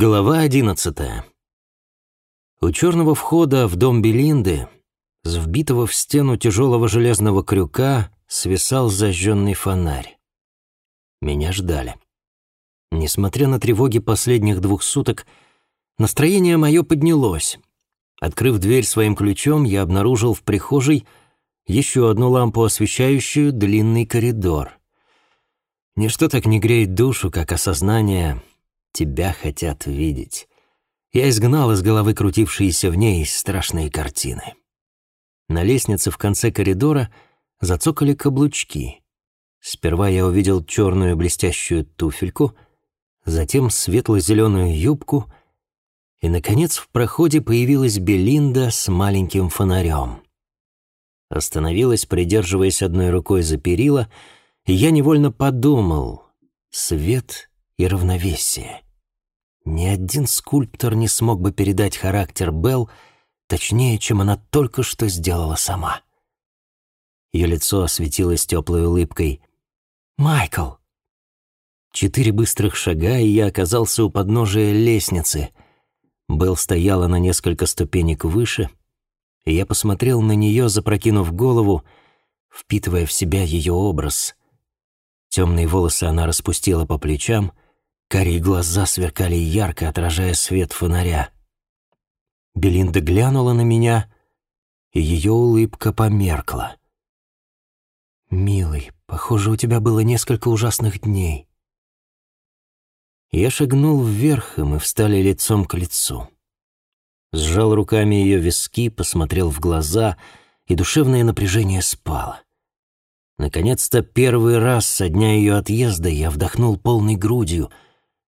Глава одиннадцатая. У черного входа в дом Белинды, с вбитого в стену тяжелого железного крюка, свисал зажженный фонарь. Меня ждали. Несмотря на тревоги последних двух суток, настроение мое поднялось. Открыв дверь своим ключом, я обнаружил в прихожей еще одну лампу, освещающую длинный коридор. Ничто так не греет душу, как осознание тебя хотят видеть. Я изгнал из головы крутившиеся в ней страшные картины. На лестнице в конце коридора зацокали каблучки. Сперва я увидел черную блестящую туфельку, затем светло-зеленую юбку, и, наконец, в проходе появилась Белинда с маленьким фонарем. Остановилась, придерживаясь одной рукой за перила, и я невольно подумал — свет и равновесие. Ни один скульптор не смог бы передать характер Белл точнее, чем она только что сделала сама. Ее лицо осветилось теплой улыбкой. «Майкл!» Четыре быстрых шага, и я оказался у подножия лестницы. Белл стояла на несколько ступенек выше, и я посмотрел на нее, запрокинув голову, впитывая в себя ее образ. Темные волосы она распустила по плечам — Карие глаза сверкали ярко, отражая свет фонаря. Белинда глянула на меня, и ее улыбка померкла. «Милый, похоже, у тебя было несколько ужасных дней». Я шагнул вверх, и мы встали лицом к лицу. Сжал руками ее виски, посмотрел в глаза, и душевное напряжение спало. Наконец-то первый раз со дня ее отъезда я вдохнул полной грудью —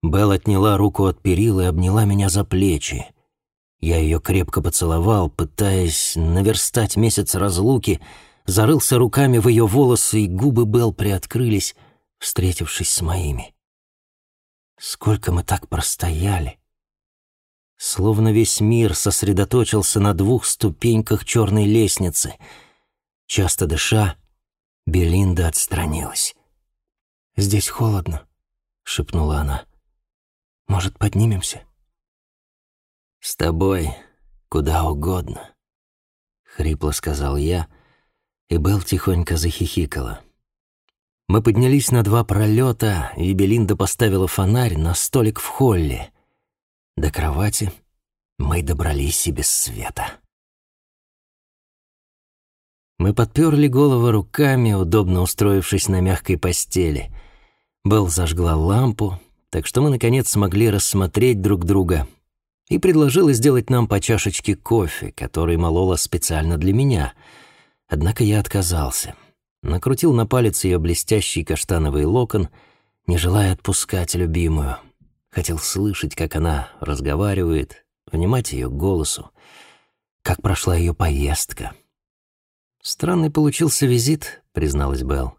Белл отняла руку от перил и обняла меня за плечи. Я ее крепко поцеловал, пытаясь наверстать месяц разлуки, зарылся руками в ее волосы, и губы Белл приоткрылись, встретившись с моими. Сколько мы так простояли. Словно весь мир сосредоточился на двух ступеньках черной лестницы. Часто дыша, Белинда отстранилась. «Здесь холодно», — шепнула она. Может, поднимемся?» «С тобой куда угодно», — хрипло сказал я, и Белл тихонько захихикала. Мы поднялись на два пролета, и Белинда поставила фонарь на столик в холле. До кровати мы добрались и без света. Мы подперли головы руками, удобно устроившись на мягкой постели. Белл зажгла лампу, так что мы, наконец, смогли рассмотреть друг друга, и предложила сделать нам по чашечке кофе, который молола специально для меня. Однако я отказался. Накрутил на палец ее блестящий каштановый локон, не желая отпускать любимую. Хотел слышать, как она разговаривает, внимать ее голосу, как прошла ее поездка. «Странный получился визит», — призналась Белл.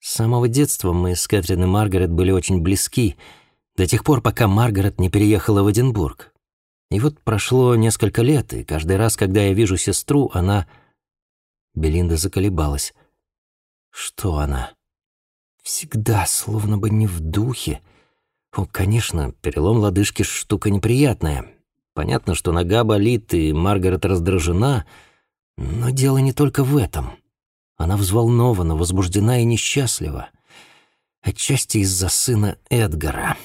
С самого детства мы с Кэтрин и Маргарет были очень близки, до тех пор, пока Маргарет не переехала в Эдинбург. И вот прошло несколько лет, и каждый раз, когда я вижу сестру, она... Белинда заколебалась. Что она? Всегда, словно бы не в духе. О, конечно, перелом лодыжки — штука неприятная. Понятно, что нога болит, и Маргарет раздражена, но дело не только в этом. Она взволнована, возбуждена и несчастлива. Отчасти из-за сына Эдгара.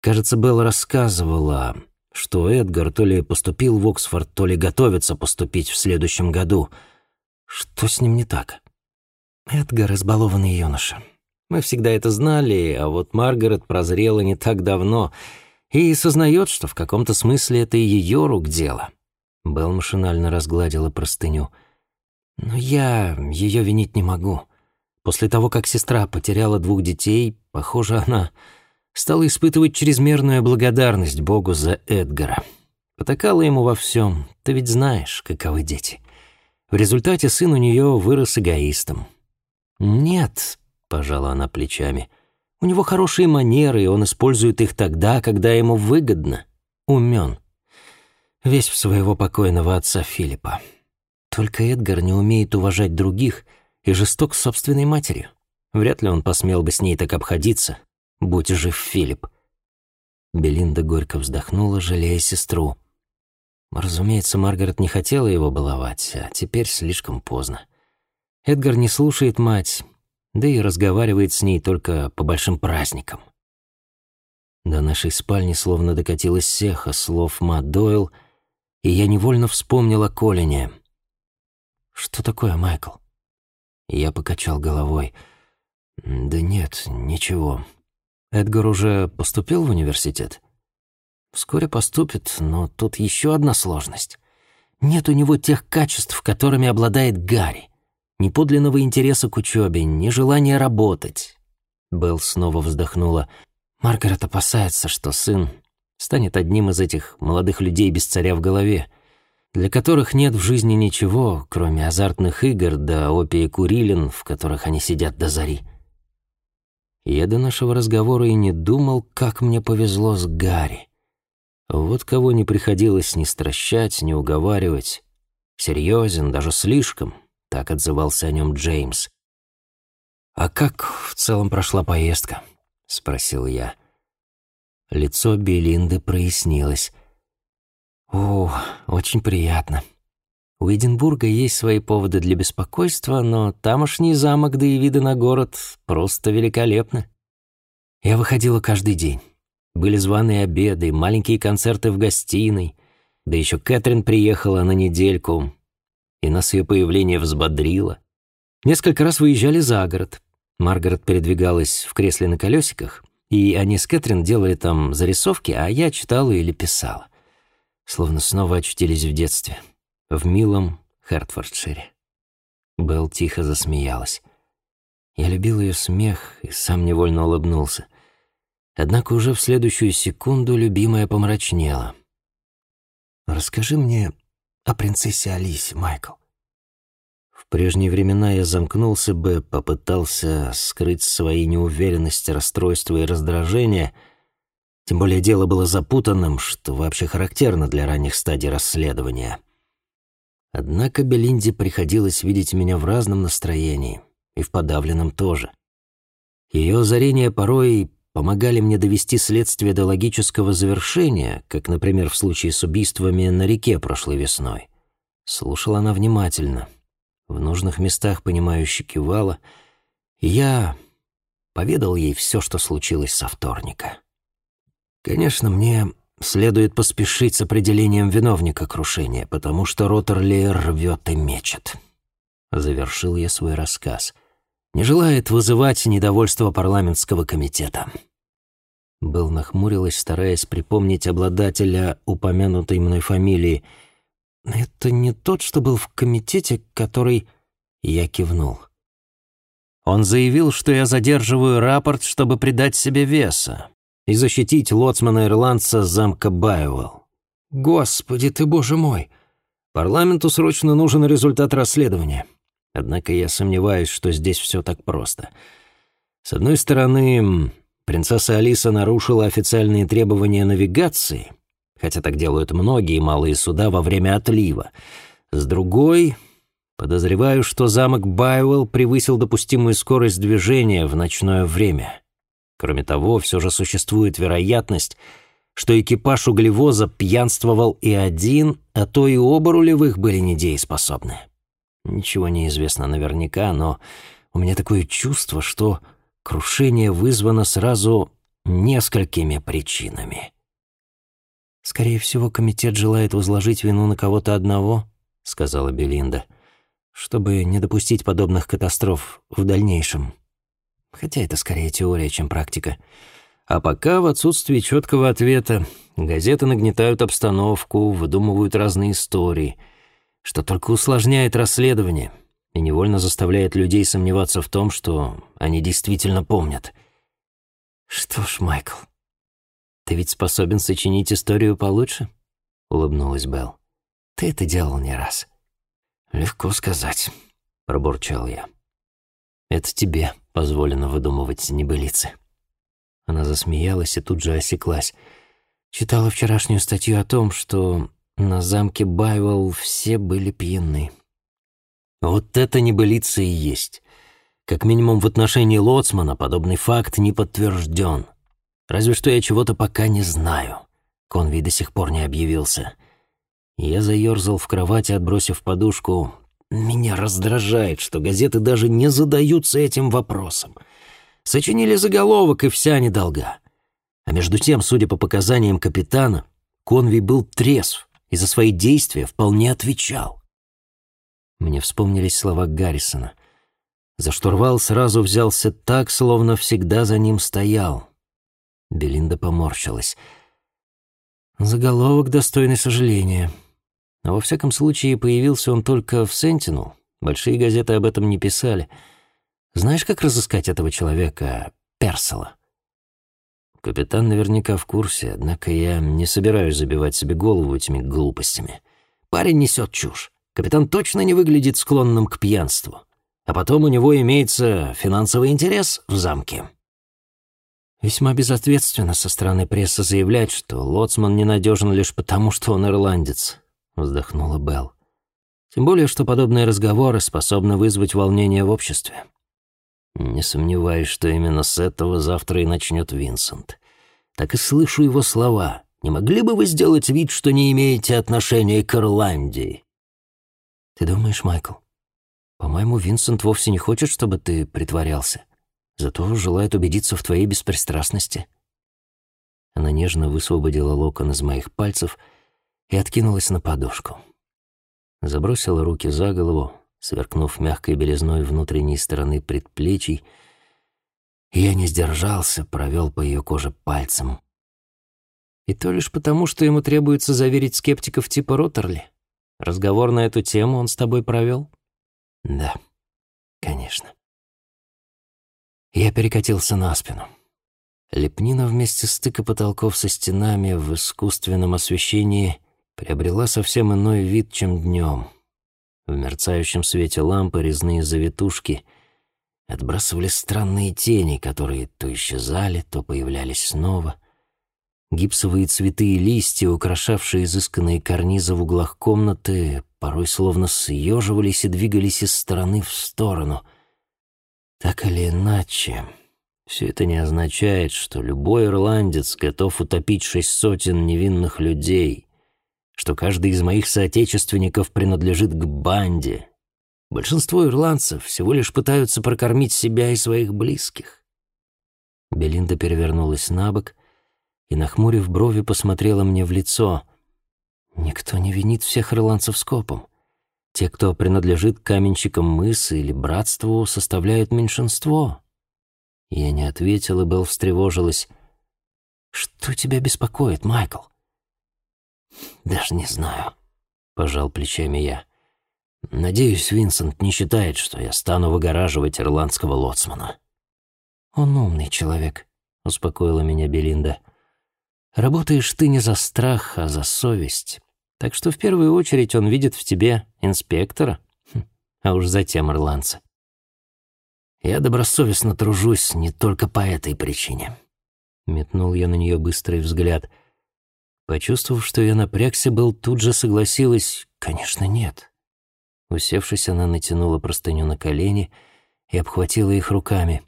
Кажется, Белла рассказывала, что Эдгар то ли поступил в Оксфорд, то ли готовится поступить в следующем году. Что с ним не так? Эдгар — избалованный юноша. Мы всегда это знали, а вот Маргарет прозрела не так давно и сознает, что в каком-то смысле это ее рук дело. Белл машинально разгладила простыню — но я ее винить не могу. После того, как сестра потеряла двух детей, похоже, она стала испытывать чрезмерную благодарность Богу за Эдгара. Потакала ему во всем. Ты ведь знаешь, каковы дети. В результате сын у нее вырос эгоистом. «Нет», — пожала она плечами, — «у него хорошие манеры, и он использует их тогда, когда ему выгодно. Умен. Весь в своего покойного отца Филиппа. Только Эдгар не умеет уважать других и жесток с собственной матерью. Вряд ли он посмел бы с ней так обходиться, будь жив Филипп. Белинда горько вздохнула, жалея сестру. Разумеется, Маргарет не хотела его баловать, а теперь слишком поздно. Эдгар не слушает мать, да и разговаривает с ней только по большим праздникам. До нашей спальни словно докатилась сеха слов Ма Дойл, и я невольно вспомнил о Колине. «Что такое, Майкл?» Я покачал головой. «Да нет, ничего. Эдгар уже поступил в университет?» «Вскоре поступит, но тут еще одна сложность. Нет у него тех качеств, которыми обладает Гарри. Ни подлинного интереса к учебе, ни желания работать». Белл снова вздохнула. Маргарет опасается, что сын станет одним из этих молодых людей без царя в голове, для которых нет в жизни ничего, кроме азартных игр да опии курилин, в которых они сидят до зари. Я до нашего разговора и не думал, как мне повезло с Гарри. Вот кого не приходилось ни стращать, ни уговаривать. Серьезен, даже слишком, так отзывался о нем Джеймс. «А как в целом прошла поездка?» — спросил я. Лицо Белинды прояснилось. «О, очень приятно. У Эдинбурга есть свои поводы для беспокойства, но тамошний замок, да и виды на город просто великолепны. Я выходила каждый день. Были званые обеды, маленькие концерты в гостиной. Да еще Кэтрин приехала на недельку, и нас ее появление взбодрило. Несколько раз выезжали за город. Маргарет передвигалась в кресле на колесиках, и они с Кэтрин делали там зарисовки, а я читала или писала. Словно снова очутились в детстве, в милом Хертфордшире. Белл тихо засмеялась. Я любил ее смех и сам невольно улыбнулся. Однако уже в следующую секунду любимая помрачнела. «Расскажи мне о принцессе Алисе, Майкл. В прежние времена я замкнулся бы, попытался скрыть свои неуверенности, расстройства и раздражения. Тем более дело было запутанным, что вообще характерно для ранних стадий расследования. Однако Белинде приходилось видеть меня в разном настроении, и в подавленном тоже. Ее озарения порой помогали мне довести следствие до логического завершения, как, например, в случае с убийствами на реке прошлой весной. Слушала она внимательно, в нужных местах понимающе кивала, и я поведал ей все, что случилось со вторника. Конечно, мне следует поспешить с определением виновника крушения, потому что Роттерли рвет и мечет. Завершил я свой рассказ. Не желает вызывать недовольство парламентского комитета. Был нахмурилась, стараясь припомнить обладателя упомянутой мной фамилии — «Это не тот, что был в комитете, который...» Я кивнул. Он заявил, что я задерживаю рапорт, чтобы придать себе веса и защитить лоцмана-ирландца замка Байуэлл. «Господи ты, боже мой! Парламенту срочно нужен результат расследования. Однако я сомневаюсь, что здесь все так просто. С одной стороны, принцесса Алиса нарушила официальные требования навигации — хотя так делают многие малые суда во время отлива. С другой, подозреваю, что замок Байуэлл превысил допустимую скорость движения в ночное время. Кроме того, все же существует вероятность, что экипаж углевоза пьянствовал и один, а то и оба рулевых были недееспособны. Ничего не известно наверняка, но у меня такое чувство, что крушение вызвано сразу несколькими причинами. «Скорее всего, комитет желает возложить вину на кого-то одного», — сказала Белинда, «чтобы не допустить подобных катастроф в дальнейшем. Хотя это скорее теория, чем практика. А пока, в отсутствии четкого ответа, газеты нагнетают обстановку, выдумывают разные истории, что только усложняет расследование и невольно заставляет людей сомневаться в том, что они действительно помнят. Что ж, Майкл, «Ты ведь способен сочинить историю получше?» — улыбнулась Белл. «Ты это делал не раз». «Легко сказать», — пробурчал я. «Это тебе позволено выдумывать небылицы». Она засмеялась и тут же осеклась. Читала вчерашнюю статью о том, что на замке Байвелл все были пьяны. Вот это небылица и есть. Как минимум в отношении Лоцмана подобный факт не подтвержден. Разве что я чего-то пока не знаю. Конвей до сих пор не объявился. Я заерзал в кровати, отбросив подушку. Меня раздражает, что газеты даже не задаются этим вопросом. Сочинили заголовок, и вся недолга. А между тем, судя по показаниям капитана, Конвей был трезв и за свои действия вполне отвечал. Мне вспомнились слова Гаррисона. За штурвал сразу взялся так, словно всегда за ним стоял. Белинда поморщилась. Заголовок достойный сожаления. Но во всяком случае появился он только в «Сентинел». Большие газеты об этом не писали. Знаешь, как разыскать этого человека, Персела? Капитан наверняка в курсе, однако я не собираюсь забивать себе голову этими глупостями. Парень несет чушь. Капитан точно не выглядит склонным к пьянству. А потом у него имеется финансовый интерес в замке. Весьма безответственно со стороны прессы заявлять, что лоцман ненадежен лишь потому, что он ирландец, вздохнула Белл. Тем более, что подобные разговоры способны вызвать волнение в обществе. Не сомневаюсь, что именно с этого завтра и начнет Винсент. Так и слышу его слова. «Не могли бы вы сделать вид, что не имеете отношения к Ирландии?» «Ты думаешь, Майкл? По-моему, Винсент вовсе не хочет, чтобы ты притворялся. Зато желает убедиться в твоей беспристрастности». Она нежно высвободила локон из моих пальцев и откинулась на подушку. Забросила руки за голову, сверкнув мягкой белизной внутренней стороны предплечий, я не сдержался, провел по ее коже пальцем. И то лишь потому, что ему требуется заверить скептиков типа Роттерли. Разговор на эту тему он с тобой провел? Да, конечно. Я перекатился на спину. Лепнина вместе стыка потолков со стенами в искусственном освещении приобрела совсем иной вид, чем днем. В мерцающем свете лампы резные завитушки отбрасывали странные тени, которые то исчезали, то появлялись снова. Гипсовые цветы и листья, украшавшие изысканные карнизы в углах комнаты, порой словно съеживались и двигались из стороны в сторону. Так или иначе, все это не означает, что любой ирландец готов утопить шесть сотен невинных людей — что каждый из моих соотечественников принадлежит к банде. Большинство ирландцев всего лишь пытаются прокормить себя и своих близких. Белинда перевернулась на бок и, нахмурив брови, посмотрела мне в лицо. Никто не винит всех ирландцев скопом. Те, кто принадлежит каменщикам мыса или братству, составляют меньшинство. Я не ответил, и Белл встревожилась. «Что тебя беспокоит, Майкл?» «Даже не знаю», — пожал плечами я. «Надеюсь, Винсент не считает, что я стану выгораживать ирландского лоцмана». «Он умный человек», — успокоила меня Белинда. «Работаешь ты не за страх, а за совесть. Так что в первую очередь он видит в тебе инспектора, хм, а уж затем ирландца». «Я добросовестно тружусь не только по этой причине», — метнул я на нее быстрый взгляд — Почувствовав, что я напрягся, был тут же согласилась, конечно, нет. Усевшись, она натянула простыню на колени и обхватила их руками.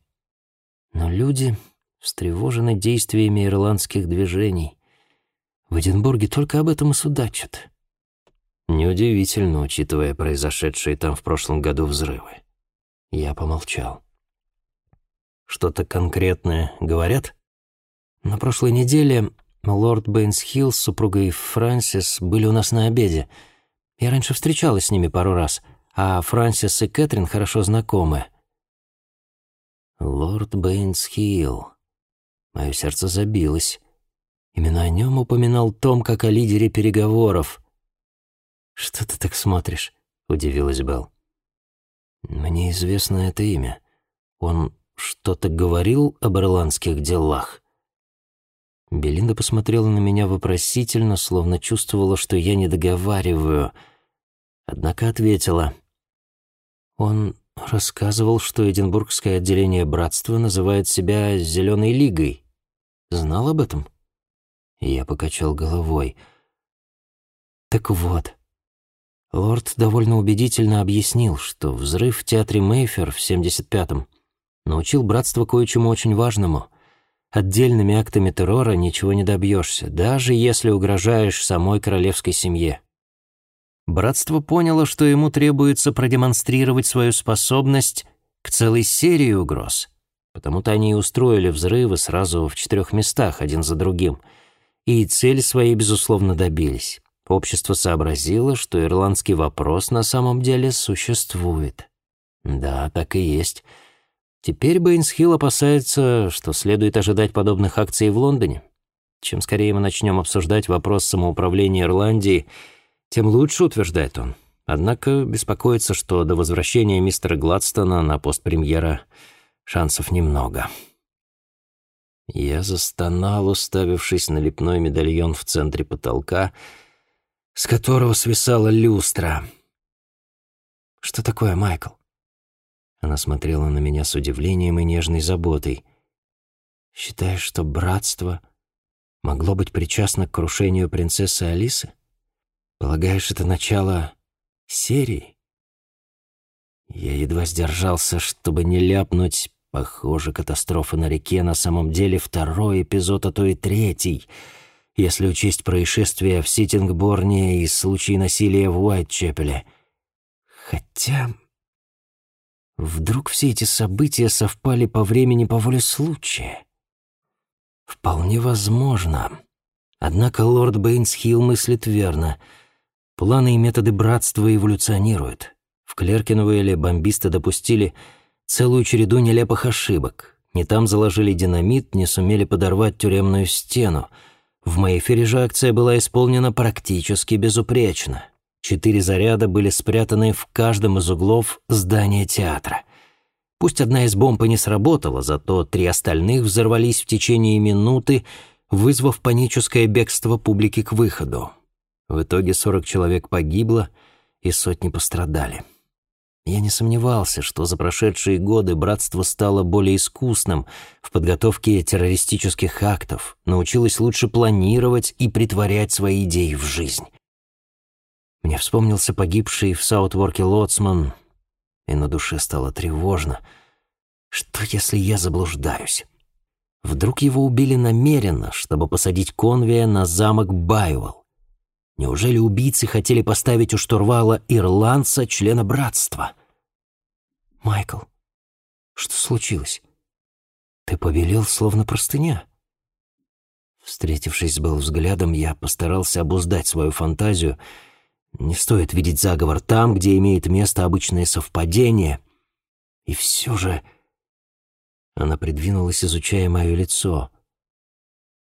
Но люди встревожены действиями ирландских движений. В Эдинбурге только об этом и судачат. Неудивительно, учитывая произошедшие там в прошлом году взрывы. Я помолчал. Что-то конкретное говорят? На прошлой неделе Лорд Бэйнсхилл с супругой Фрэнсис были у нас на обеде. Я раньше встречалась с ними пару раз, а Фрэнсис и Кэтрин хорошо знакомы. Лорд Бэйнсхилл. Мое сердце забилось. Именно о нем упоминал Том как о лидере переговоров. «Что ты так смотришь?» — удивилась Белл. «Мне известно это имя. Он что-то говорил об ирландских делах?» Белинда посмотрела на меня вопросительно, словно чувствовала, что я не договариваю. Однако ответила. Он рассказывал, что Эдинбургское отделение братства называет себя «Зеленой лигой». Знал об этом? Я покачал головой. Так вот, лорд довольно убедительно объяснил, что взрыв в театре Мейфер в 75-м научил братство кое-чему очень важному — отдельными актами террора ничего не добьешься, даже если угрожаешь самой королевской семье. Братство поняло, что ему требуется продемонстрировать свою способность к целой серии угроз. Потому-то они и устроили взрывы сразу в четырех местах, один за другим. И цели своей, безусловно, добились. Общество сообразило, что ирландский вопрос на самом деле существует. Да, так и есть. Теперь Бэйнсхилл опасается, что следует ожидать подобных акций в Лондоне. Чем скорее мы начнем обсуждать вопрос самоуправления Ирландии, тем лучше, утверждает он. Однако беспокоится, что до возвращения мистера Гладстона на пост премьера шансов немного. Я застонал, уставившись на лепной медальон в центре потолка, с которого свисала люстра. «Что такое, Майкл?» Она смотрела на меня с удивлением и нежной заботой. «Считаешь, что братство могло быть причастно к крушению принцессы Алисы? Полагаешь, это начало серии?» Я едва сдержался, чтобы не ляпнуть. Похоже, катастрофа на реке на самом деле второй эпизод, а то и третий, если учесть происшествия в Ситингборне и случаи насилия в Уайтчепеле. Хотя... Вдруг все эти события совпали по времени по воле случая? Вполне возможно. Однако лорд Бэйнсхилл мыслит верно. Планы и методы братства эволюционируют. В Клеркинуэле бомбисты допустили целую череду нелепых ошибок. Не там заложили динамит, не сумели подорвать тюремную стену. В Мэйфере же акция была исполнена практически безупречно. Четыре заряда были спрятаны в каждом из углов здания театра. Пусть одна из бомб и не сработала, зато три остальных взорвались в течение минуты, вызвав паническое бегство публики к выходу. В итоге 40 человек погибло и сотни пострадали. Я не сомневался, что за прошедшие годы братство стало более искусным в подготовке террористических актов, научилось лучше планировать и притворять свои идеи в жизнь. Мне вспомнился погибший в Саутворке лоцман, и на душе стало тревожно. Что, если я заблуждаюсь? Вдруг его убили намеренно, чтобы посадить конвия на замок Байуэлл? Неужели убийцы хотели поставить у штурвала ирландца, члена братства? «Майкл, что случилось? Ты побелел, словно простыня». Встретившись с Белл взглядом, я постарался обуздать свою фантазию — не стоит видеть заговор там, где имеет место обычное совпадение. И все же... Она придвинулась, изучая мое лицо.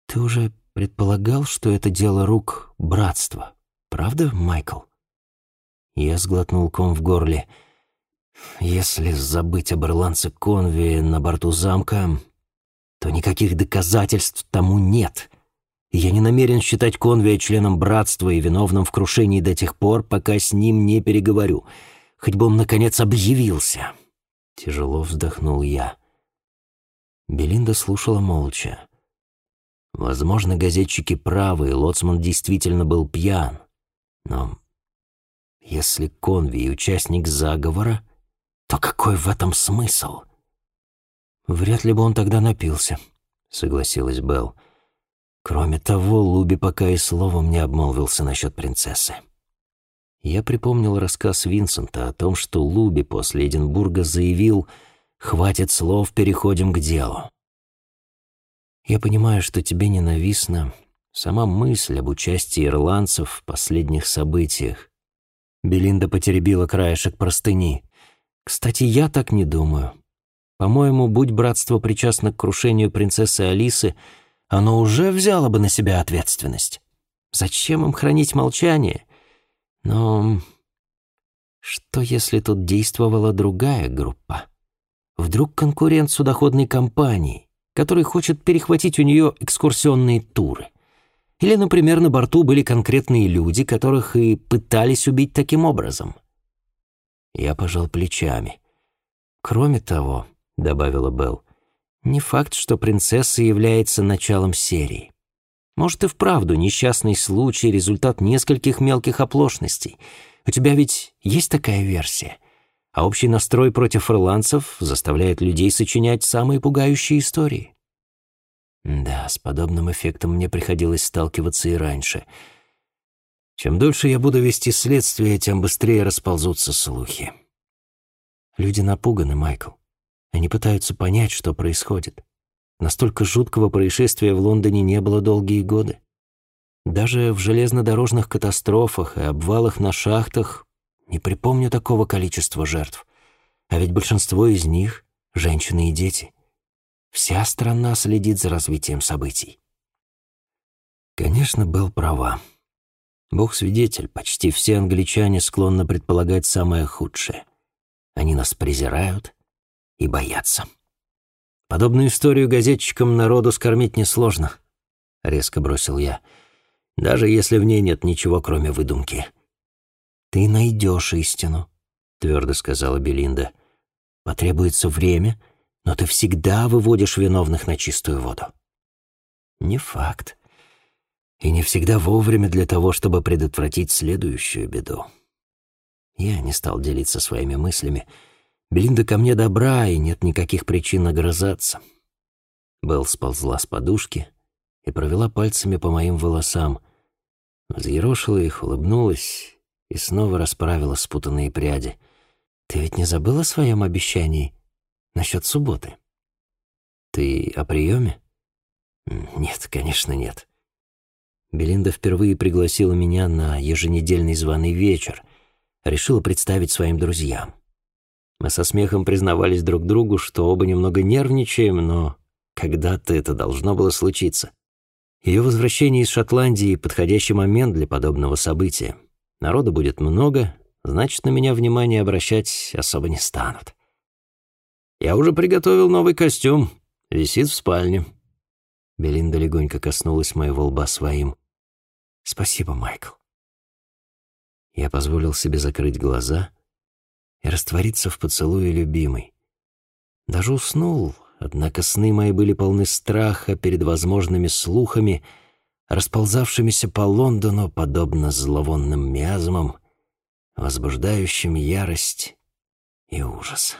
«Ты уже предполагал, что это дело рук братства, правда, Майкл?» Я сглотнул ком в горле. «Если забыть об ирландце Конви на борту замка, то никаких доказательств тому нет я не намерен считать Конвия членом братства и виновным в крушении до тех пор, пока с ним не переговорю. Хоть бы он, наконец, объявился. Тяжело вздохнул я. Белинда слушала молча. Возможно, газетчики правы, и Лоцман действительно был пьян. Но если Конви участник заговора, то какой в этом смысл? Вряд ли бы он тогда напился, согласилась Белл. Кроме того, Луби пока и словом не обмолвился насчет принцессы. Я припомнил рассказ Винсента о том, что Луби после Эдинбурга заявил «Хватит слов, переходим к делу». Я понимаю, что тебе ненавистна сама мысль об участии ирландцев в последних событиях. Белинда потеребила краешек простыни. Кстати, я так не думаю. По-моему, будь братство причастно к крушению принцессы Алисы — оно уже взяло бы на себя ответственность. Зачем им хранить молчание? Но что, если тут действовала другая группа? Вдруг конкурент судоходной компании, который хочет перехватить у нее экскурсионные туры? Или, например, на борту были конкретные люди, которых и пытались убить таким образом? Я пожал плечами. «Кроме того», — добавила Белл, не факт, что принцесса является началом серии. Может и вправду несчастный случай — результат нескольких мелких оплошностей. У тебя ведь есть такая версия? А общий настрой против ирландцев заставляет людей сочинять самые пугающие истории. Да, с подобным эффектом мне приходилось сталкиваться и раньше. Чем дольше я буду вести следствие, тем быстрее расползутся слухи. Люди напуганы, Майкл. Они пытаются понять, что происходит. Настолько жуткого происшествия в Лондоне не было долгие годы. Даже в железнодорожных катастрофах и обвалах на шахтах не припомню такого количества жертв. А ведь большинство из них — женщины и дети. Вся страна следит за развитием событий. Конечно, был права. Бог свидетель, почти все англичане склонны предполагать самое худшее. Они нас презирают и боятся. Подобную историю газетчикам народу скормить несложно, — резко бросил я, — даже если в ней нет ничего, кроме выдумки. «Ты найдешь истину», — твердо сказала Белинда. «Потребуется время, но ты всегда выводишь виновных на чистую воду». «Не факт. И не всегда вовремя для того, чтобы предотвратить следующую беду». Я не стал делиться своими мыслями, — Белинда ко мне добра, и нет никаких причин огрызаться. Белл сползла с подушки и провела пальцами по моим волосам, взъерошила их, улыбнулась и снова расправила спутанные пряди. «Ты ведь не забыла о своем обещании насчет субботы?» «Ты о приеме?» «Нет, конечно, нет». Белинда впервые пригласила меня на еженедельный званый вечер, решила представить своим друзьям. Мы со смехом признавались друг другу, что оба немного нервничаем, но когда-то это должно было случиться. Ее возвращение из Шотландии — подходящий момент для подобного события. Народу будет много, значит, на меня внимание обращать особо не станут. «Я уже приготовил новый костюм. Висит в спальне». Белинда легонько коснулась моего лба своим. «Спасибо, Майкл». Я позволил себе закрыть глаза — и раствориться в поцелуе любимой. Даже уснул, однако сны мои были полны страха перед возможными слухами, расползавшимися по Лондону, подобно зловонным миазмам, возбуждающим ярость и ужас.